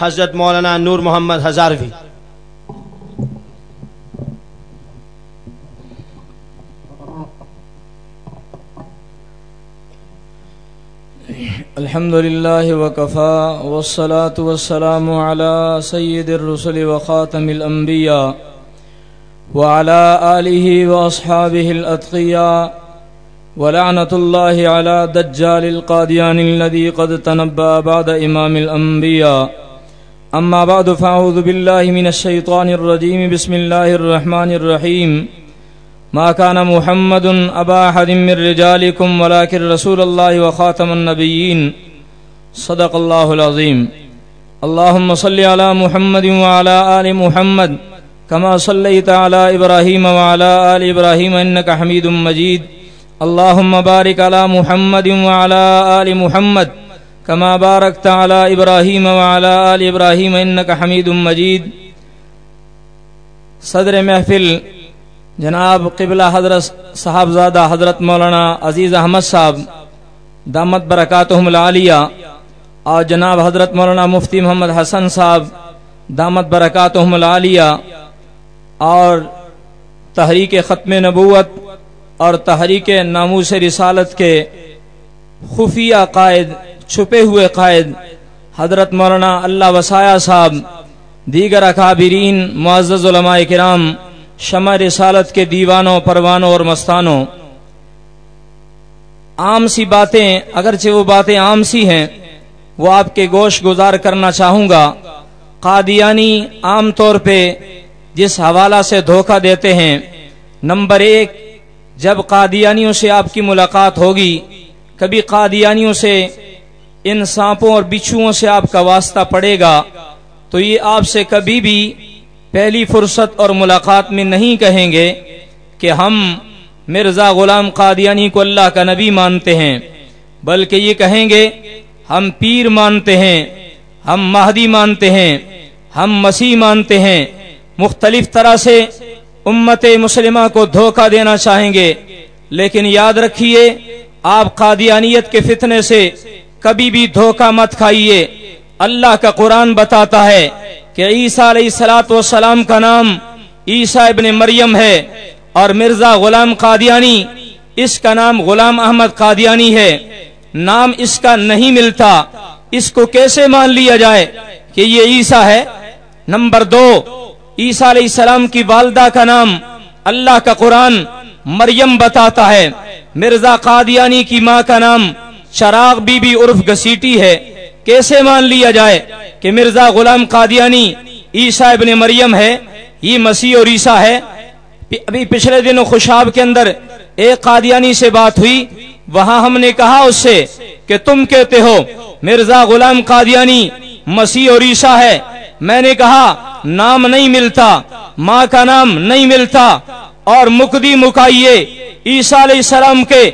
حضرت مولانا نور محمد ہزاروی۔ الحمد لله وكفى والصلاة والسلام على سيد الرسل وخاتم الأنبياء وعلى آله وأصحابه الأتقياء ولعنة الله على دجال القاديان الذي قد تنبى بعد إمام الأنبياء أما بعد، فأعوذ بالله من الشيطان الرجيم. بسم الله الرحمن الرحيم. ما كان محمد أبا أحد من رجالكم، ولكن رسول الله وخاتم النبيين. صدق الله العظيم. اللهم صل على محمد وعلى آل محمد، كما صليت على إبراهيم وعلى آل إبراهيم، إنك حميد مجيد. اللهم بارك على محمد وعلى آل محمد كما باركت على إبراهيم وعلى آل إبراهيم إنك حميد مجيد. صدر محفل جناب قبلہ حضرت صاحبزادہ حضرت مولانا عزیز احمد صاحب، دامت برکاتہم العالیہ، اور جناب حضرت مولانا مفتی محمد حسن صاحب، دامت برکاتہم العالیہ، اور تحریک ختم نبوت اور تحریک ناموس رسالت کے خفیہ قائد چھپے ہوئے قائد، حضرت مولانا اللہ وسایہ صاحب، دیگر اکابرین، معزز علماء کرام، شمع رسالت کے دیوانوں، پروانوں اور مستانوں۔ عام سی باتیں، اگرچہ وہ باتیں عام سی ہیں، وہ آپ کے گوش گزار کرنا چاہوں گا۔ قادیانی عام طور پہ جس حوالہ سے دھوکہ دیتے ہیں، نمبر ایک، جب قادیانیوں سے آپ کی ملاقات ہوگی، کبھی قادیانیوں سے ان سانپوں اور بچھوؤں سے آپ کا واسطہ پڑے گا، تو یہ آپ سے کبھی بھی پہلی فرصت اور ملاقات میں نہیں کہیں گے کہ ہم مرزا غلام قادیانی کو اللہ کا نبی مانتے ہیں، بلکہ یہ کہیں گے، ہم پیر مانتے ہیں، ہم مہدی مانتے ہیں، ہم مسیح مانتے ہیں۔ مختلف طرح سے امت مسلمہ کو دھوکہ دینا چاہیں گے، لیکن یاد رکھیے، آپ قادیانیت کے فتنے سے کبھی بھی دھوکہ مت کھائیے۔ اللہ کا قرآن بتاتا ہے کہ عیسیٰ علیہ السلاۃ والسلام کا نام عیسیٰ ابن مریم ہے اور مرزا غلام قادیانی، اس کا نام غلام احمد قادیانی ہے۔ نام اس کا نہیں ملتا۔ اس کو کیسے مان لیا جائے کہ یہ عیسیٰ ہے؟ نمبر دو، عیسیٰ علیہ السلام کی والدہ کا نام اللہ کا قرآن مریم بتاتا ہے۔ مرزا قادیانی کی ماں کا نام چراغ بی بی عرف گسیٹی ہے، کیسے مان لیا جائے کہ مرزا غلام قادیانی عیسیٰ ابن مریم ہے؟ یہ مسیح اور عیسیٰ ہے۔ ابھی پچھلے دنوں خوشاب کے اندر ایک قادیانی سے بات ہوئی۔ وہاں ہم نے کہا اس سے کہ تم کہتے ہو، مرزا غلام قادیانی مسیح اور عیسیٰ ہے۔ میں نے کہا، نام نہیں ملتا، ماں کا نام نہیں ملتا۔ اور مکدی مکائیے عیسیٰ علیہ السلام کے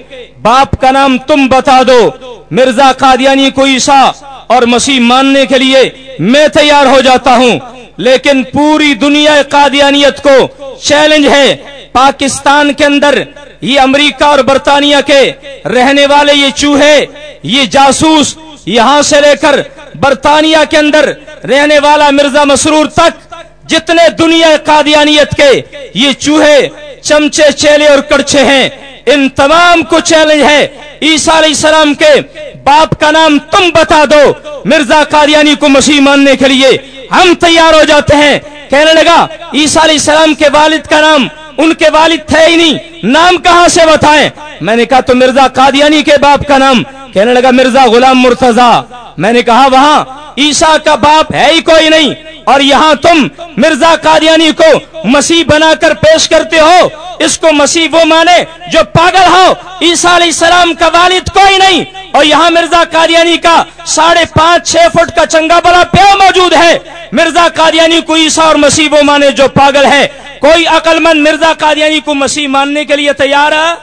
باپ کا نام تم بتا دو۔ مرزا قادیانی کو عیسیٰ اور مسیح ماننے کے لیے میں تیار ہو جاتا ہوں۔ لیکن پوری دنیا قادیانیت کو چیلنج ہے۔ پاکستان کے اندر یہ امریکہ اور برطانیہ کے رہنے والے یہ چوہے، یہ جاسوس، یہاں سے لے کر برطانیہ کے اندر رہنے والا مرزا مسرور تک جتنے دنیا قادیانیت کے یہ چوہے چمچے چیلے اور کڑچے ہیں۔ ان تمام کو چیلنج ہے۔ عیسیٰ علیہ السلام کے باپ کا نام تم بتا دو۔ مرزا قادیانی کو مسیح ماننے کے لیے ہم تیار ہو جاتے ہیں۔ کہنے لگا، عیسیٰ علیہ السلام کے والد کا نام، ان کے والد تھے ہی نہیں۔ نام کہاں سے بتائیں؟ میں نے کہا، تو مرزا قادیانی کے باپ کا نام۔ کہنے لگا، مرزا غلام مرتضی۔ میں نے کہا، وہاں عیسیٰ کا باپ ہے ہی کوئی نہیں۔ اور یہاں تم مرزا قادیانی کو مسیح بنا کر پیش کرتے ہو، اس کو مسیح وہ مانے جو پاگل ہو۔ عیسیٰ علیہ السلام کا والد کوئی نہیں۔ اور یہاں مرزا قادیانی کا ساڑھے پانچ، چھ فٹ کا چنگا بڑا پیو موجود ہے۔ مرزا قادیانی کو عیسیٰ اور مسیح وہ مانے جو پاگل ہے۔ کوئی عقل مند مرزا قادیانی کو مسیح ماننے کے لیے تیار؟ ہے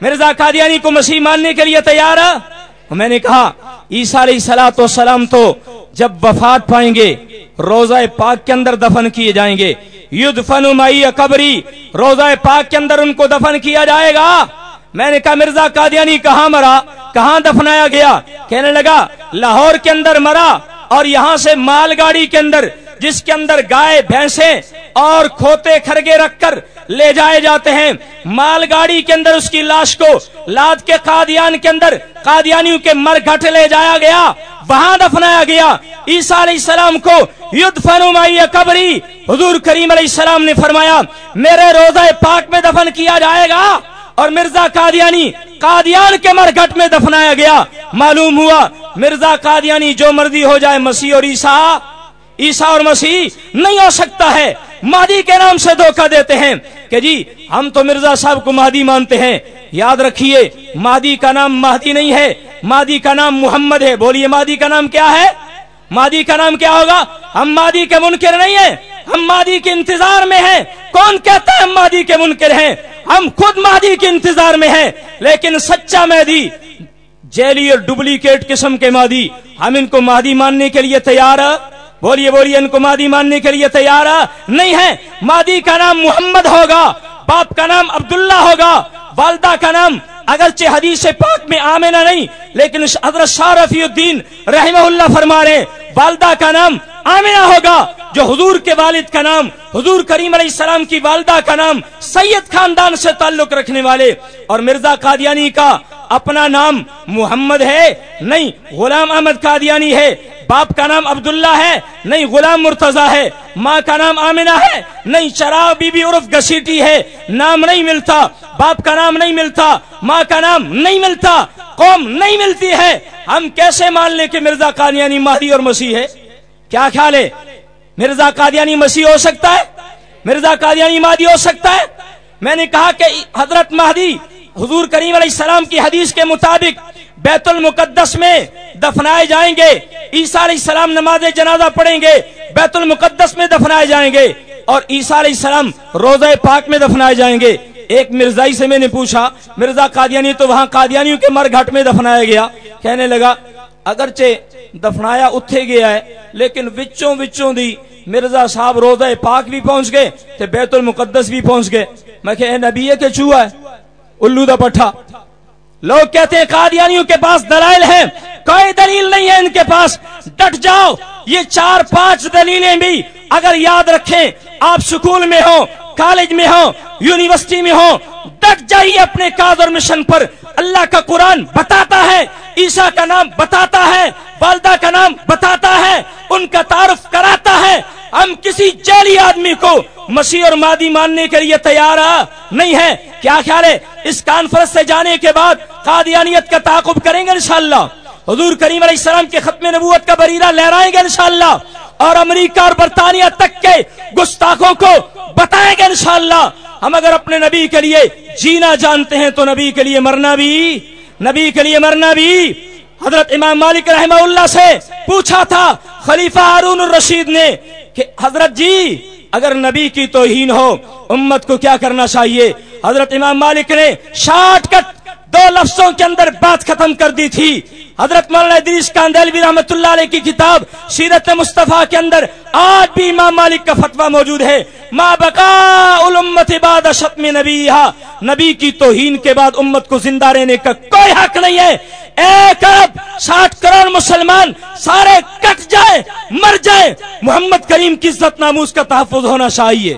مرزا قادیانی کو مسیح ماننے کے لیے تیار؟ ہے میں نے کہا، عیسیٰ علیہ سلاۃ وسلام تو جب وفات پائیں گے، روزہ پاک کے اندر دفن کیے جائیں گے۔ یدفن مائی قبری، روزہ پاک کے اندر ان کو دفن کیا جائے گا؟ میں نے کہا، مرزا قادیانی کہاں مرا؟ کہاں دفنایا گیا؟ کہنے لگا، لاہور کے اندر مرا اور یہاں سے مال گاڑی کے اندر، جس کے اندر گائے، بھینسیں اور کھوتے کھرگے رکھ کر لے جائے جاتے ہیں۔ مال گاڑی کے اندر اس کی لاش کو، لاد کے قادیان کے اندر، قادیانیوں کے مر گھٹ لے جایا گیا، وہاں دفنایا گیا۔ عیسیٰ علیہ السلام کو ید فنمائی قبری۔ حضور کریم علیہ السلام نے فرمایا، میرے روزہ پاک میں دفن کیا جائے گا۔ اور مرزا قادیانی قادیان کے مرگھٹ میں دفنایا گیا۔ معلوم ہوا، مرزا قادیانی جو مرضی ہو جائے، مسیح اور عیسیٰ۔ عیسیٰ اور مسیح نہیں ہو سکتا ہے۔ مہدی کے نام سے دھوکہ دیتے ہیں کہ جی ہم تو مرزا صاحب کو مہدی مانتے ہیں۔ یاد رکھیے، مہدی کا نام مہدی نہیں ہے، مہدی کا نام محمد ہے۔ بولیے، مہدی کا نام کیا ہے؟ مادی کا نام کیا ہوگا؟ ہم مادی کے منکر نہیں ہیں، ہم مادی کے انتظار میں ہیں۔ کون کہتا ہے ہم مادی کے منکر ہیں؟ ہم خود مادی کے انتظار میں ہیں۔ لیکن سچا مہدی، جیلی اور ڈپلیکیٹ قسم کے مادی ہم ان کو مادی ماننے کے لیے تیار بولیے بولیے، ان کو مادی ماننے کے لیے تیار نہیں ہے۔ مادی کا نام محمد ہوگا، باپ کا نام عبداللہ ہوگا، والدہ کا نام اگرچہ حدیث پاک میں آمینہ نہیں، لیکن حضرت شاہ رفی الدین رحمہ اللہ فرما رہے والدہ کا نام آمینہ ہوگا، جو حضور کے والد کا نام، حضور کریم علیہ السلام کی والدہ کا نام، سید خاندان سے تعلق رکھنے والے، اور مرزا قادیانی کا اپنا نام محمد ہے، نہیں، غلام احمد قادیانی ہے، باپ کا نام عبداللہ ہے، نہیں، غلام مرتضی ہے، ماں کا نام آمنہ ہے، نہیں چراغ بی بی عرف گسیٹی ہے، نام نہیں ملتا، باپ کا نام نہیں ملتا، ماں کا نام نہیں ملتا، قوم نہیں ملتی ہے۔ ہم کیسے مان لیں کہ مرزا قادیانی مہدی اور مسیح ہے؟ کیا خیال ہے؟ مرزا قادیانی مسیح ہو سکتا ہے؟ مرزا قادیانی مہدی ہو سکتا ہے؟ میں نے کہا کہ حضرت مہدی حضور کریم علیہ السلام کی حدیث کے مطابق بیت المقدس میں دفنائے جائیں گے، عیسیٰ علیہ السلام نماز جنازہ پڑھیں گے، بیت المقدس میں دفنائے جائیں گے اور عیسیٰ علیہ السلام روزہ پاک میں دفنائے جائیں گے۔ ایک مرزائی سے میں نے پوچھا، مرزا قادیانی تو وہاں قادیانیوں کے مر گھٹ میں دفنایا گیا۔ کہنے لگا، اگرچہ دفنایا اتھے گیا ہے، لیکن وچوں وچوں دی مرزا صاحب روزہ پاک بھی پہنچ گئے تے بیت المقدس بھی پہنچ گئے۔ میں کہ نبی ہے کہ چوہا ہے؟ الو دا پٹھا۔ لوگ کہتے ہیں قادیانیوں کے پاس دلائل ہیں، کوئی دلیل نہیں ہے ان کے پاس۔ ڈٹ جاؤ، یہ چار پانچ دلیلیں بھی اگر یاد رکھیں، آپ سکول میں ہو کالج میں ہو یونیورسٹی میں ہو ڈٹ جائیے اپنے کاز اور مشن پر۔ اللہ کا قرآن بتاتا ہے، عیسیٰ کا نام بتاتا ہے، والدہ کا نام بتاتا ہے، ان کا تعارف کراتا ہے ہم کسی جیلی آدمی کو مسیح اور مادی ماننے کے لیے تیار نہیں ہے کیا خیال ہے؟ اس کانفرنس سے جانے کے بعد قادیانیت کا تعاقب کریں گے انشاءاللہ۔ حضور کریم علیہ السلام کے ختم نبوت کا بریرہ لہرائیں گے انشاءاللہ۔ اور امریکہ اور برطانیہ تک کے گستاخوں کو بتائیں گے انشاءاللہ۔ ہم اگر اپنے نبی کے لیے جینا جانتے ہیں تو نبی کے لیے مرنا بھی، نبی کے لیے مرنا بھی۔ حضرت امام مالک رحمہ اللہ سے پوچھا تھا، خلیفہ ہارون الرشید نے کہ، حضرت جی اگر نبی کی توہین ہو، امت کو کیا کرنا چاہیے؟ حضرت امام مالک نے شارٹ کٹ دو لفظوں کے اندر بات ختم کر دی تھی۔ حضرت مولانا ادریس کاندیلوی رحمت اللہ علیہ کی کتاب سیرت مصطفیٰ کے اندر آج بھی امام مالک کا فتویٰ موجود ہے۔ ما بقا الامت بعد شتم نبی نبی کی توہین کے بعد امت کو زندہ رہنے کا کوئی حق نہیں ہے۔ ایک ارب ساٹھ کروڑ مسلمان سارے کٹ جائے، مر جائے۔ محمد کریم کی عزت ناموز کا تحفظ ہونا چاہیے۔